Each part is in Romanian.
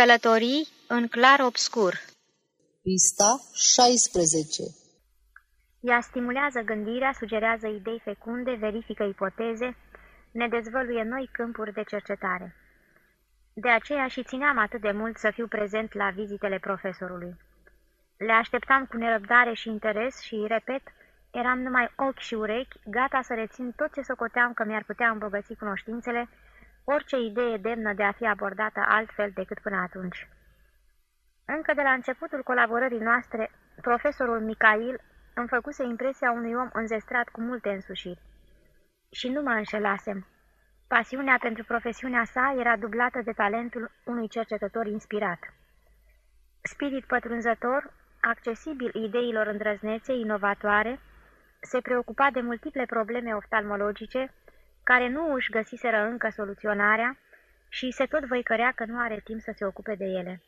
Călătorii în clar obscur Pista 16 Ea stimulează gândirea, sugerează idei fecunde, verifică ipoteze, ne dezvăluie noi câmpuri de cercetare. De aceea și țineam atât de mult să fiu prezent la vizitele profesorului. Le așteptam cu nerăbdare și interes și, repet, eram numai ochi și urechi, gata să rețin tot ce socoteam că mi-ar putea îmbogăți cunoștințele, orice idee demnă de a fi abordată altfel decât până atunci. Încă de la începutul colaborării noastre, profesorul Micail îmi făcuse impresia unui om înzestrat cu multe însușiri. Și nu mă înșelasem. Pasiunea pentru profesiunea sa era dublată de talentul unui cercetător inspirat. Spirit pătrunzător, accesibil ideilor îndrăznețe, inovatoare, se preocupa de multiple probleme oftalmologice, care nu își găsiseră încă soluționarea și se tot văicărea că nu are timp să se ocupe de ele.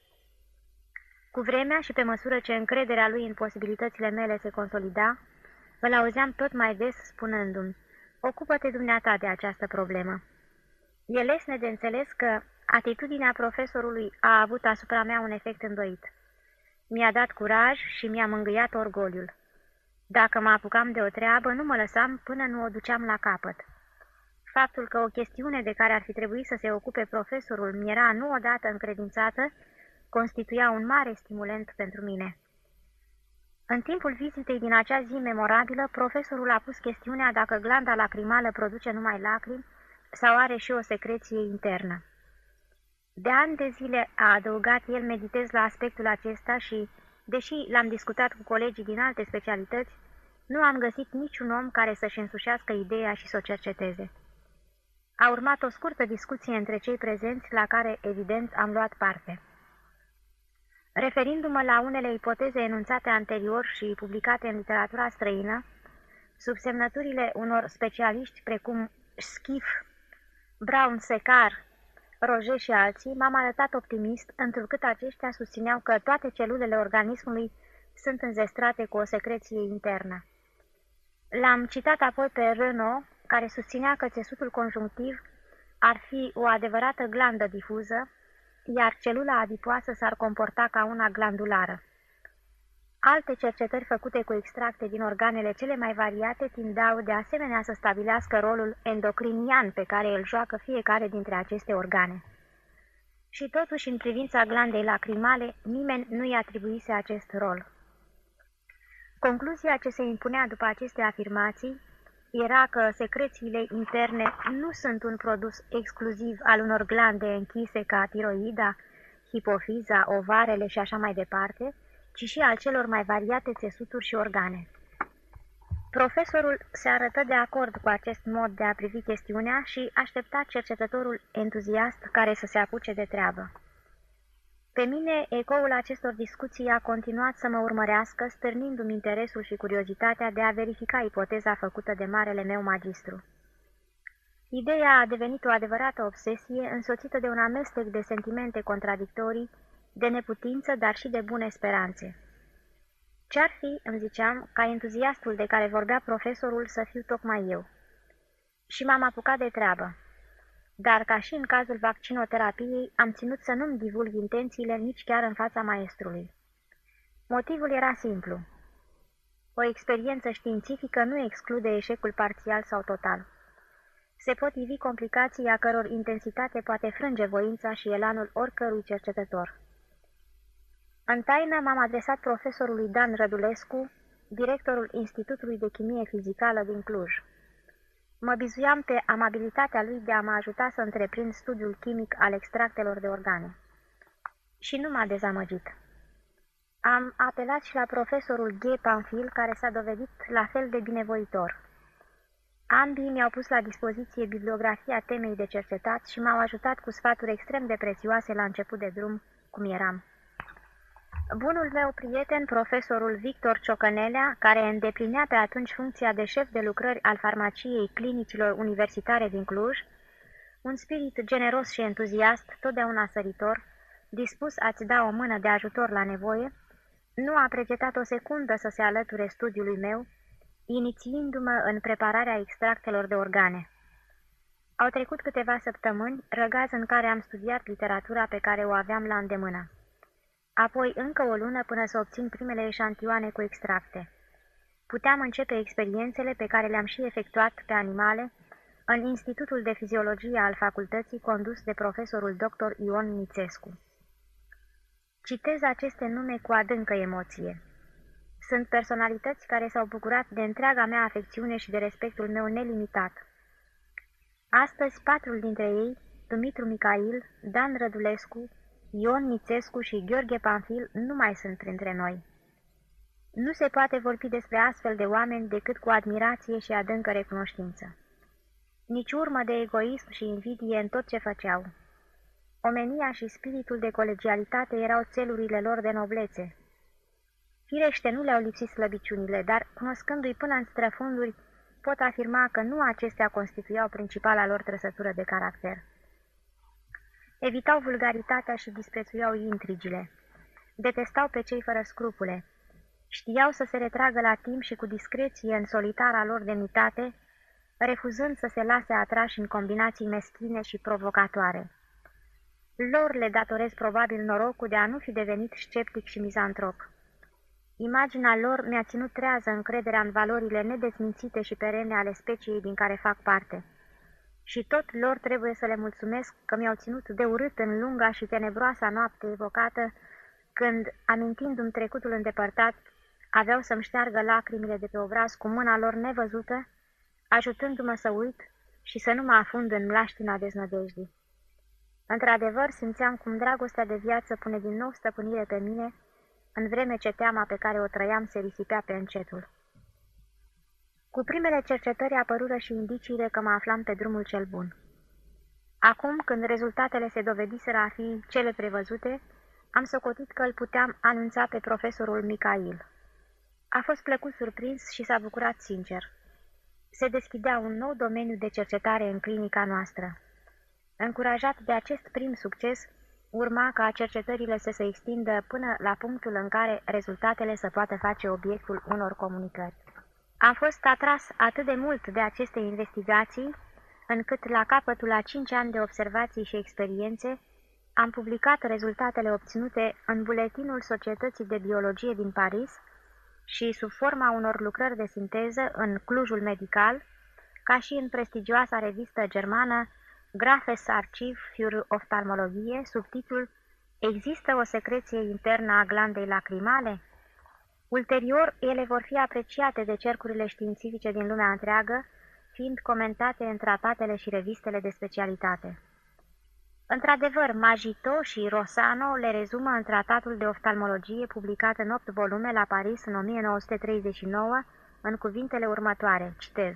Cu vremea și pe măsură ce încrederea lui în posibilitățile mele se consolida, îl auzeam tot mai des spunându-mi, ocupă-te dumneata de această problemă. E lesne de înțeles că atitudinea profesorului a avut asupra mea un efect îndoit. Mi-a dat curaj și mi-a mângâiat orgoliul. Dacă mă apucam de o treabă, nu mă lăsam până nu o duceam la capăt. Faptul că o chestiune de care ar fi trebuit să se ocupe profesorul mi era nu odată încredințată, constituia un mare stimulent pentru mine. În timpul vizitei din acea zi memorabilă, profesorul a pus chestiunea dacă glanda lacrimală produce numai lacrimi sau are și o secreție internă. De ani de zile, a adăugat el, meditez la aspectul acesta și, deși l-am discutat cu colegii din alte specialități, nu am găsit niciun om care să-și însușească ideea și să o cerceteze. A urmat o scurtă discuție între cei prezenți, la care, evident, am luat parte. Referindu-mă la unele ipoteze enunțate anterior și publicate în literatura străină, sub semnăturile unor specialiști precum Schiff, Brown Secar, Roger și alții, m-am arătat optimist, întrucât aceștia susțineau că toate celulele organismului sunt înzestrate cu o secreție internă. L-am citat apoi pe Renault, care susținea că țesutul conjunctiv ar fi o adevărată glandă difuză, iar celula adipoasă s-ar comporta ca una glandulară. Alte cercetări făcute cu extracte din organele cele mai variate tindeau de asemenea să stabilească rolul endocrinian pe care îl joacă fiecare dintre aceste organe. Și totuși, în privința glandei lacrimale, nimeni nu i-a atribuise acest rol. Concluzia ce se impunea după aceste afirmații era că secrețiile interne nu sunt un produs exclusiv al unor glande închise ca tiroida, hipofiza, ovarele și așa mai departe, ci și al celor mai variate țesuturi și organe. Profesorul se arătă de acord cu acest mod de a privi chestiunea și aștepta cercetătorul entuziast care să se apuce de treabă. Pe mine, ecoul acestor discuții a continuat să mă urmărească, stârnindu-mi interesul și curiozitatea de a verifica ipoteza făcută de marele meu magistru. Ideea a devenit o adevărată obsesie, însoțită de un amestec de sentimente contradictorii, de neputință, dar și de bune speranțe. Ce-ar fi, îmi ziceam, ca entuziastul de care vorbea profesorul să fiu tocmai eu? Și m-am apucat de treabă. Dar, ca și în cazul vaccinoterapiei, am ținut să nu-mi divulg intențiile nici chiar în fața maestrului. Motivul era simplu. O experiență științifică nu exclude eșecul parțial sau total. Se pot ivi complicații a căror intensitate poate frânge voința și elanul oricărui cercetător. În taină m-am adresat profesorului Dan Rădulescu, directorul Institutului de Chimie Fizicală din Cluj. Mă bizuiam pe amabilitatea lui de a mă ajuta să întreprind studiul chimic al extractelor de organe. Și nu m-a dezamăgit. Am apelat și la profesorul G. Panfil, care s-a dovedit la fel de binevoitor. Ambii mi-au pus la dispoziție bibliografia temei de cercetat și m-au ajutat cu sfaturi extrem de prețioase la început de drum, cum eram. Bunul meu prieten, profesorul Victor Ciocănelea, care îndeplinea pe atunci funcția de șef de lucrări al farmaciei clinicilor universitare din Cluj, un spirit generos și entuziast, totdeauna săritor, dispus a-ți da o mână de ajutor la nevoie, nu a pregetat o secundă să se alăture studiului meu, inițiindu-mă în prepararea extractelor de organe. Au trecut câteva săptămâni, răgaz în care am studiat literatura pe care o aveam la îndemână. Apoi încă o lună până să obțin primele eșantioane cu extracte. Puteam începe experiențele pe care le-am și efectuat pe animale în Institutul de Fiziologie al facultății condus de profesorul dr. Ion Nițescu. Citez aceste nume cu adâncă emoție. Sunt personalități care s-au bucurat de întreaga mea afecțiune și de respectul meu nelimitat. Astăzi, patrul dintre ei, Dumitru Micail, Dan Rădulescu, Ion Nițescu și Gheorghe Panfil, nu mai sunt printre noi. Nu se poate vorbi despre astfel de oameni decât cu admirație și adâncă recunoștință. Nici urmă de egoism și invidie în tot ce făceau. Omenia și spiritul de colegialitate erau țelurile lor de noblețe. Firește, nu le-au lipsit slăbiciunile, dar, cunoscându-i până în străfunduri, pot afirma că nu acestea constituiau principala lor trăsătură de caracter. Evitau vulgaritatea și disprețuiau intrigile. Detestau pe cei fără scrupule. Știau să se retragă la timp și cu discreție în solitara lor demnitate, refuzând să se lase atrași în combinații meschine și provocatoare. Lor le datorez probabil norocul de a nu fi devenit sceptic și mizantrop. Imaginea lor mi-a ținut trează încrederea în valorile nedezmințite și perene ale speciei din care fac parte. Și tot lor trebuie să le mulțumesc că mi-au ținut de urât în lunga și tenebroasa noapte evocată, când, amintindu-mi trecutul îndepărtat, aveau să-mi șteargă lacrimile de pe obraz cu mâna lor nevăzută, ajutându-mă să uit și să nu mă afund în mlaștina deznădejdii. Într-adevăr, simțeam cum dragostea de viață pune din nou stăpânire pe mine, în vreme ce teama pe care o trăiam se risipea pe încetul. Cu primele cercetări apărură și indiciile că mă aflam pe drumul cel bun. Acum, când rezultatele se dovediseră a fi cele prevăzute, am socotit că îl puteam anunța pe profesorul Micail. A fost plăcut surprins și s-a bucurat sincer. Se deschidea un nou domeniu de cercetare în clinica noastră. Încurajat de acest prim succes, urma ca cercetările să se extindă până la punctul în care rezultatele să poată face obiectul unor comunicări. Am fost atras atât de mult de aceste investigații, încât la capătul a cinci ani de observații și experiențe, am publicat rezultatele obținute în buletinul Societății de Biologie din Paris și sub forma unor lucrări de sinteză în Clujul Medical, ca și în prestigioasa revistă germană Grafes Archiv für Oftalmologie, subtitlul Există o secreție internă a glandei lacrimale? Ulterior, ele vor fi apreciate de cercurile științifice din lumea întreagă, fiind comentate în tratatele și revistele de specialitate. Într-adevăr, Magito și Rosano le rezumă în tratatul de oftalmologie publicat în 8 volume la Paris în 1939 în cuvintele următoare, citez.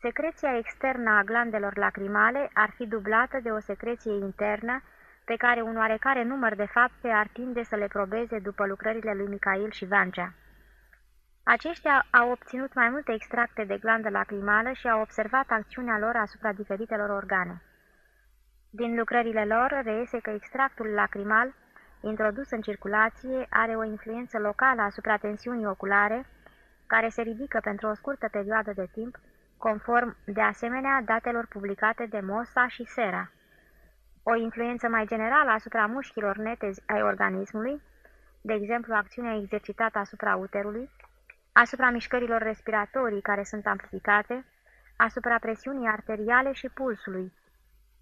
Secreția externă a glandelor lacrimale ar fi dublată de o secreție internă pe care un oarecare număr de fapte ar tinde să le probeze după lucrările lui Micail și Vancea. Aceștia au obținut mai multe extracte de glandă lacrimală și au observat acțiunea lor asupra diferitelor organe. Din lucrările lor reiese că extractul lacrimal, introdus în circulație, are o influență locală asupra tensiunii oculare, care se ridică pentru o scurtă perioadă de timp, conform, de asemenea, datelor publicate de Mossa și Sera. O influență mai generală asupra mușchilor netezi ai organismului, de exemplu acțiunea exercitată asupra uterului, asupra mișcărilor respiratorii care sunt amplificate, asupra presiunii arteriale și pulsului,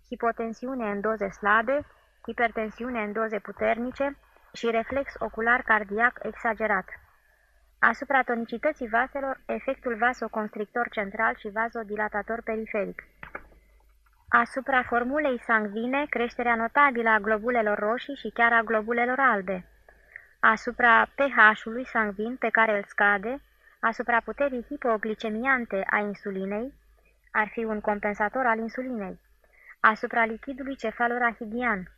hipotensiune în doze slabe, hipertensiune în doze puternice și reflex ocular cardiac exagerat. Asupra tonicității vaselor, efectul vasoconstrictor central și vasodilatator periferic. Asupra formulei sanguine, creșterea notabilă a globulelor roșii și chiar a globulelor albe. Asupra pH-ului sanguin pe care îl scade, asupra puterii hipoglicemiante a insulinei, ar fi un compensator al insulinei, asupra lichidului cefalorahidian,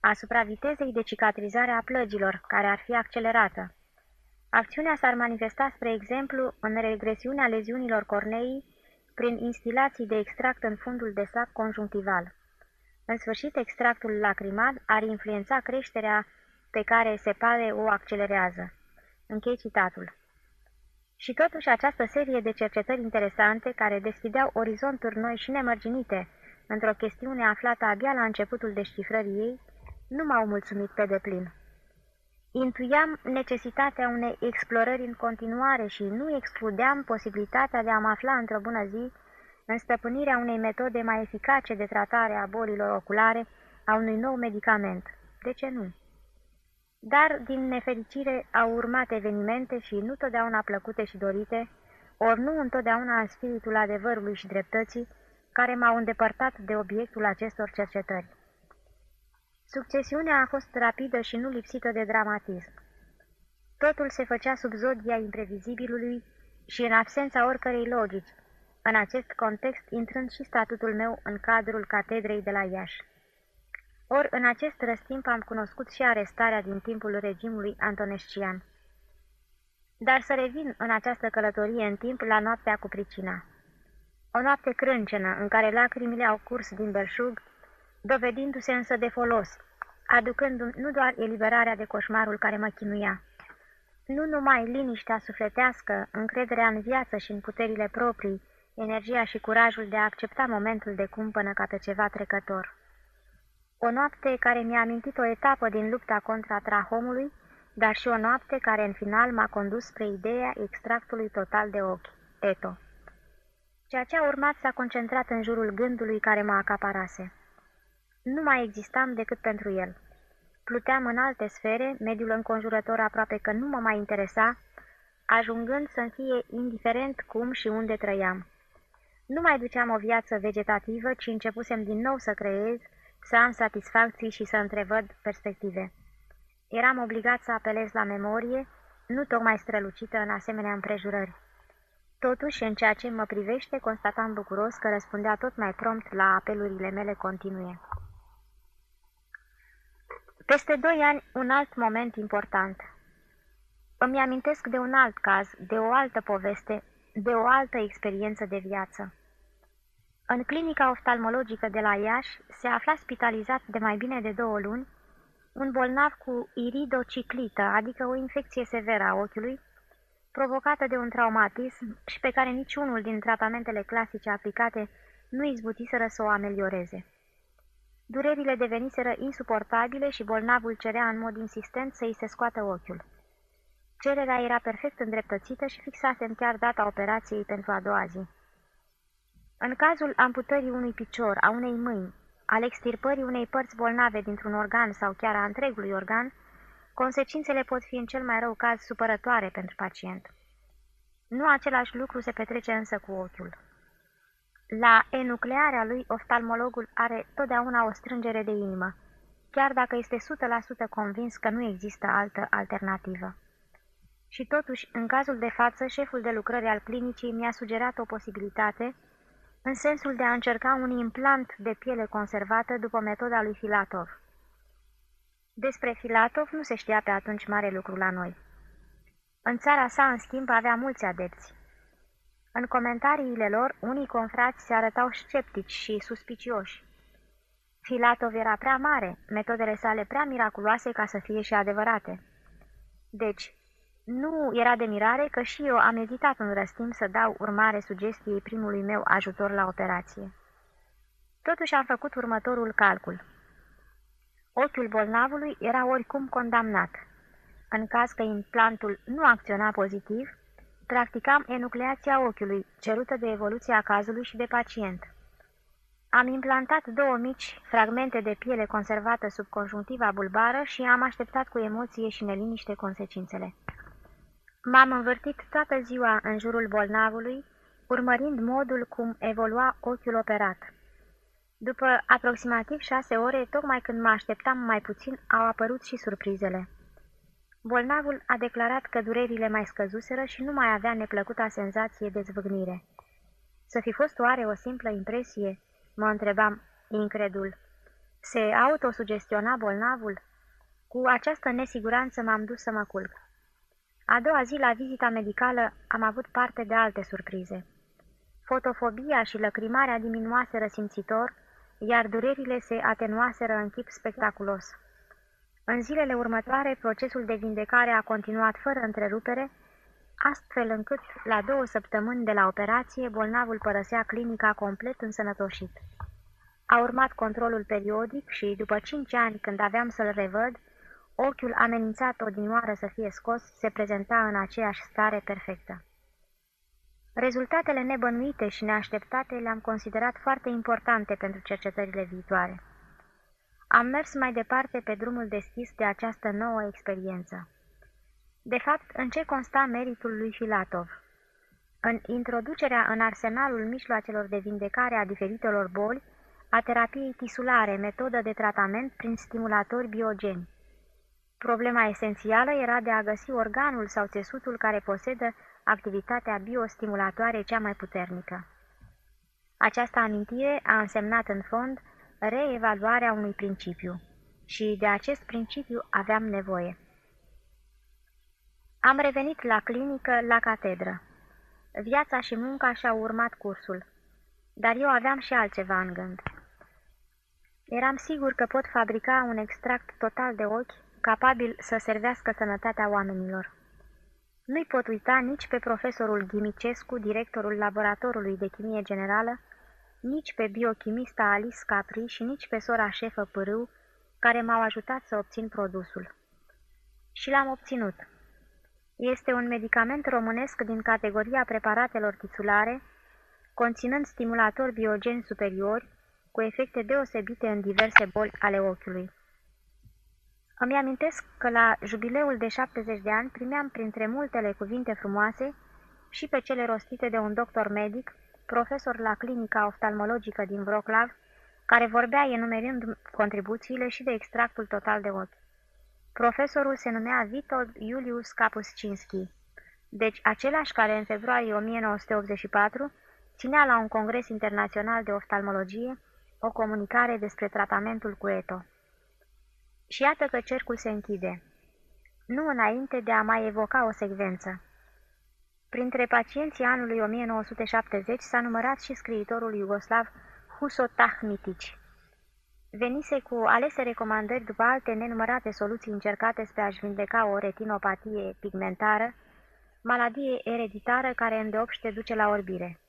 asupra vitezei de cicatrizare a plăgilor, care ar fi accelerată. Acțiunea s-ar manifesta, spre exemplu, în regresiunea leziunilor corneii prin instilații de extract în fundul de sac conjunctival. În sfârșit, extractul lacrimal ar influența creșterea pe care se pare o accelerează. Închei citatul. Și totuși această serie de cercetări interesante, care deschideau orizonturi noi și nemărginite într-o chestiune aflată abia la începutul descifrării ei, nu m-au mulțumit pe deplin. Intuiam necesitatea unei explorări în continuare și nu excludeam posibilitatea de a mă afla într-o bună zi în stăpânirea unei metode mai eficace de tratare a bolilor oculare, a unui nou medicament. De ce nu? Dar, din nefericire, au urmat evenimente și nu totdeauna plăcute și dorite, ori nu întotdeauna în spiritul adevărului și dreptății, care m-au îndepărtat de obiectul acestor cercetări. Succesiunea a fost rapidă și nu lipsită de dramatism. Totul se făcea sub zodia imprevizibilului și în absența oricărei logici, în acest context intrând și statutul meu în cadrul catedrei de la Iași. Ori în acest răstimp am cunoscut și arestarea din timpul regimului antonescian. Dar să revin în această călătorie în timp la noaptea cu pricina. O noapte crâncenă în care lacrimile au curs din belșug, dovedindu-se însă de folos, aducând nu doar eliberarea de coșmarul care mă chinuia, nu numai liniștea sufletească, încrederea în viață și în puterile proprii, energia și curajul de a accepta momentul de cumpănă ca pe ceva trecător. O noapte care mi-a amintit o etapă din lupta contra trahomului, dar și o noapte care în final m-a condus spre ideea extractului total de ochi, Eto. Ceea ce a urmat s-a concentrat în jurul gândului care mă acaparase. Nu mai existam decât pentru el. Pluteam în alte sfere, mediul înconjurător aproape că nu mă mai interesa, ajungând să-mi fie indiferent cum și unde trăiam. Nu mai duceam o viață vegetativă, ci începusem din nou să creez, să am satisfacții și să întrevăd perspective. Eram obligat să apelez la memorie, nu tocmai strălucită în asemenea împrejurări. Totuși, în ceea ce mă privește, constatam bucuros că răspundea tot mai prompt la apelurile mele continue. Peste doi ani, un alt moment important. Îmi amintesc de un alt caz, de o altă poveste, de o altă experiență de viață. În clinica oftalmologică de la Iași se afla spitalizat de mai bine de două luni un bolnav cu iridociclită, adică o infecție severă a ochiului, provocată de un traumatism și pe care niciunul din tratamentele clasice aplicate nu izbutiseră să o amelioreze. Durerile deveniseră insuportabile și bolnavul cerea în mod insistent să îi se scoată ochiul. Cererea era perfect îndreptățită și fixasem chiar data operației pentru a doua zi. În cazul amputării unui picior, a unei mâini, al extirpării unei părți bolnave dintr-un organ sau chiar a întregului organ, consecințele pot fi în cel mai rău caz supărătoare pentru pacient. Nu același lucru se petrece însă cu ochiul. La enuclearea lui, oftalmologul are totdeauna o strângere de inimă, chiar dacă este 100% convins că nu există altă alternativă. Și totuși, în cazul de față, șeful de lucrări al clinicii mi-a sugerat o posibilitate în sensul de a încerca un implant de piele conservată după metoda lui Filatov. Despre Filatov nu se știa pe atunci mare lucru la noi. În țara sa, în schimb, avea mulți adepți. În comentariile lor, unii confrați se arătau sceptici și suspicioși. Filatov era prea mare, metodele sale prea miraculoase ca să fie și adevărate. Deci, nu era de mirare că și eu am ezitat un răstimp să dau urmare sugestiei primului meu ajutor la operație. Totuși am făcut următorul calcul. Ochiul bolnavului era oricum condamnat. În caz că implantul nu acționa pozitiv, practicam enucleația ochiului, cerută de evoluția cazului și de pacient. Am implantat două mici fragmente de piele conservată sub conjunctiva bulbară și am așteptat cu emoție și neliniște consecințele. M-am învârtit toată ziua în jurul bolnavului, urmărind modul cum evolua ochiul operat. După aproximativ șase ore, tocmai când mă așteptam mai puțin, au apărut și surprizele. Bolnavul a declarat că durerile mai scăzuseră și nu mai avea neplăcuta senzație de zvâgnire. Să fi fost oare o simplă impresie? Mă întrebam, incredul. Se autosugestiona bolnavul? Cu această nesiguranță m-am dus să mă culc. A doua zi, la vizita medicală, am avut parte de alte surprize. Fotofobia și lăcrimarea diminuaseră simțitor, iar durerile se atenuaseră în chip spectaculos. În zilele următoare, procesul de vindecare a continuat fără întrerupere, astfel încât, la două săptămâni de la operație, bolnavul părăsea clinica complet însănătoșit. A urmat controlul periodic și, după cinci ani, când aveam să-l revăd, ochiul amenințat odinioară să fie scos, se prezenta în aceeași stare perfectă. Rezultatele nebănuite și neașteptate le-am considerat foarte importante pentru cercetările viitoare. Am mers mai departe pe drumul deschis de această nouă experiență. De fapt, în ce consta meritul lui Filatov? În introducerea în arsenalul mijloacelor de vindecare a diferitelor boli, a terapiei tisulare, metodă de tratament prin stimulatori biogeni. Problema esențială era de a găsi organul sau țesutul care posedă activitatea biostimulatoare cea mai puternică. Această amintire a însemnat în fond reevaluarea unui principiu și de acest principiu aveam nevoie. Am revenit la clinică, la catedră. Viața și munca și-au urmat cursul, dar eu aveam și altceva în gând. Eram sigur că pot fabrica un extract total de ochi capabil să servească sănătatea oamenilor. Nu-i pot uita nici pe profesorul Ghimicescu, directorul laboratorului de chimie generală, nici pe biochimista Alice Capri și nici pe sora șefă Pârâu, care m-au ajutat să obțin produsul. Și l-am obținut. Este un medicament românesc din categoria preparatelor tisulare, conținând stimulatori biogeni superiori, cu efecte deosebite în diverse boli ale ochiului. Îmi amintesc că la jubileul de 70 de ani primeam printre multele cuvinte frumoase și pe cele rostite de un doctor medic, profesor la clinica oftalmologică din Wroclaw, care vorbea enumerând contribuțiile și de extractul total de ochi. Profesorul se numea Vitold Iulius Kapuscinski, deci același care în februarie 1984 ținea la un congres internațional de oftalmologie o comunicare despre tratamentul cu ETO. Și iată că cercul se închide. Nu înainte de a mai evoca o secvență. Printre pacienții anului 1970 s-a numărat și scriitorul iugoslav Huso Tahmitici. Venise cu alese recomandări după alte nenumărate soluții încercate spre a-și vindeca o retinopatie pigmentară, maladie ereditară care îndeopște duce la orbire.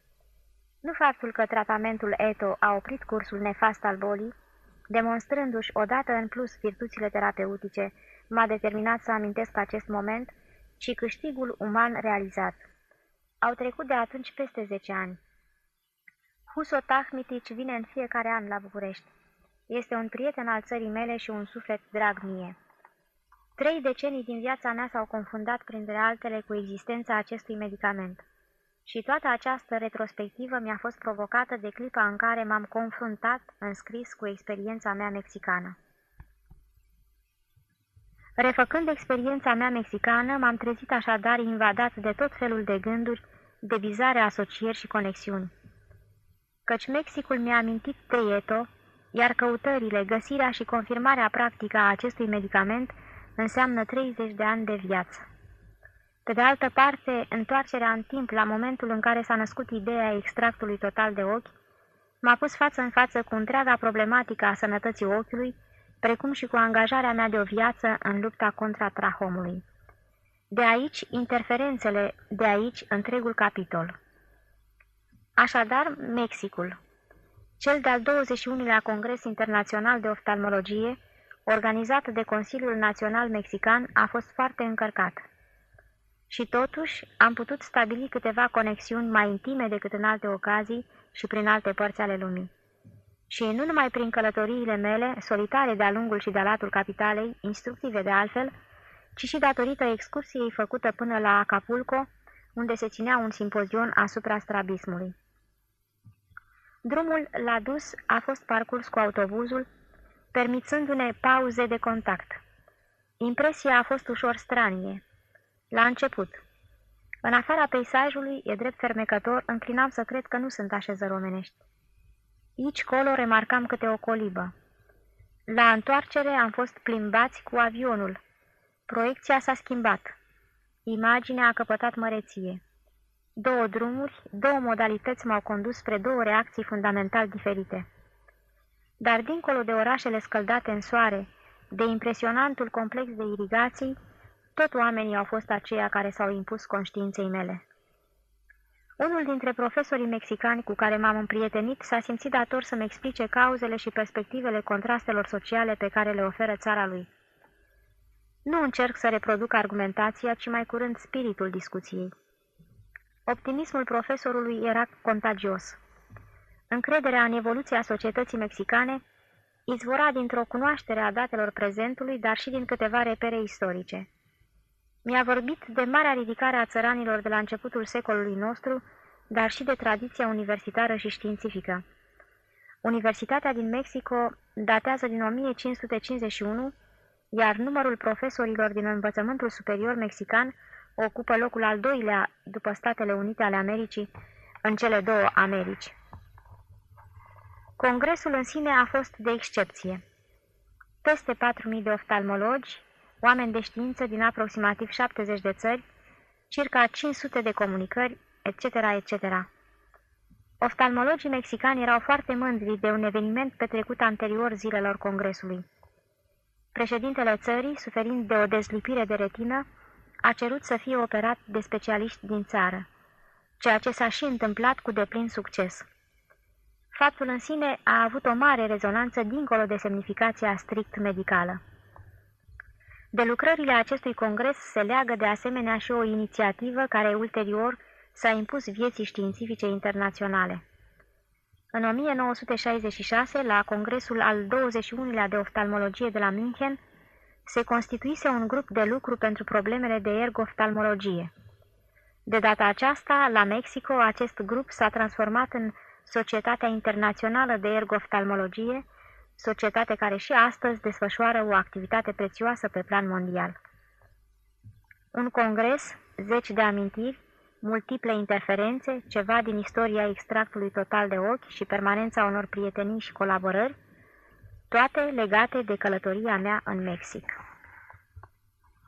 Nu faptul că tratamentul ETO a oprit cursul nefast al bolii, demonstrându-și odată în plus virtuțile terapeutice, m-a determinat să amintesc acest moment, ci câștigul uman realizat. Au trecut de atunci peste 10 ani. Huso Tahmitici vine în fiecare an la București. Este un prieten al țării mele și un suflet drag mie. Trei decenii din viața mea s-au confundat printre altele cu existența acestui medicament. Și toată această retrospectivă mi-a fost provocată de clipa în care m-am confruntat în scris cu experiența mea mexicană. Refăcând experiența mea mexicană, m-am trezit așadar invadat de tot felul de gânduri, de bizare asocieri și conexiuni. Căci Mexicul mi-a amintit Teieto, iar căutările, găsirea și confirmarea practică a acestui medicament înseamnă 30 de ani de viață. Pe de altă parte, întoarcerea în timp la momentul în care s-a născut ideea extractului total de ochi, m-a pus față în față cu întreaga problematică a sănătății ochiului, precum și cu angajarea mea de o viață în lupta contra trahomului. De aici interferențele, de aici întregul capitol. Așadar, Mexicul. Cel de-al 21-lea Congres Internațional de Oftalmologie, organizat de Consiliul Național Mexican, a fost foarte încărcat. Și totuși am putut stabili câteva conexiuni mai intime decât în alte ocazii și prin alte părți ale lumii. Și nu numai prin călătoriile mele, solitare de-a lungul și de-a latul capitalei, instructive de altfel, ci și datorită excursiei făcută până la Acapulco, unde se ținea un simpozion asupra strabismului. Drumul la dus a fost parcurs cu autobuzul, permițându-ne pauze de contact. Impresia a fost ușor stranie. La început. În afara peisajului, e drept fermecător, înclinam să cred că nu sunt așezări omenești. Aici colo remarcam câte o colibă. La întoarcere am fost plimbați cu avionul. Proiecția s-a schimbat. Imaginea a căpătat măreție. Două drumuri, două modalități m-au condus spre două reacții fundamental diferite. Dar dincolo de orașele scăldate în soare, de impresionantul complex de irigații, tot oamenii au fost aceia care s-au impus conștiinței mele. Unul dintre profesorii mexicani cu care m-am împrietenit s-a simțit dator să-mi explice cauzele și perspectivele contrastelor sociale pe care le oferă țara lui. Nu încerc să reproduc argumentația, ci mai curând spiritul discuției. Optimismul profesorului era contagios. Încrederea în evoluția societății mexicane izvora dintr-o cunoaștere a datelor prezentului, dar și din câteva repere istorice. Mi-a vorbit de marea ridicare a țăranilor de la începutul secolului nostru, dar și de tradiția universitară și științifică. Universitatea din Mexico datează din 1551, iar numărul profesorilor din învățământul superior mexican ocupă locul al doilea după Statele Unite ale Americii în cele două Americi. Congresul în sine a fost de excepție. Peste 4.000 de oftalmologi, oameni de știință din aproximativ 70 de țări, circa 500 de comunicări, etc., etc. Oftalmologii mexicani erau foarte mândri de un eveniment petrecut anterior zilelor congresului. Președintele țării, suferind de o dezlipire de retină, a cerut să fie operat de specialiști din țară, ceea ce s-a și întâmplat cu deplin succes. Faptul în sine a avut o mare rezonanță dincolo de semnificația strict medicală. De lucrările acestui congres se leagă de asemenea și o inițiativă care ulterior s-a impus vieții științifice internaționale. În 1966, la congresul al 21-lea de oftalmologie de la München, se constituise un grup de lucru pentru problemele de ergoftalmologie. De data aceasta, la Mexico, acest grup s-a transformat în Societatea Internațională de Ergoftalmologie, societate care și astăzi desfășoară o activitate prețioasă pe plan mondial. Un congres, zeci de amintiri, multiple interferențe, ceva din istoria extractului total de ochi și permanența unor prietenii și colaborări, toate legate de călătoria mea în Mexic.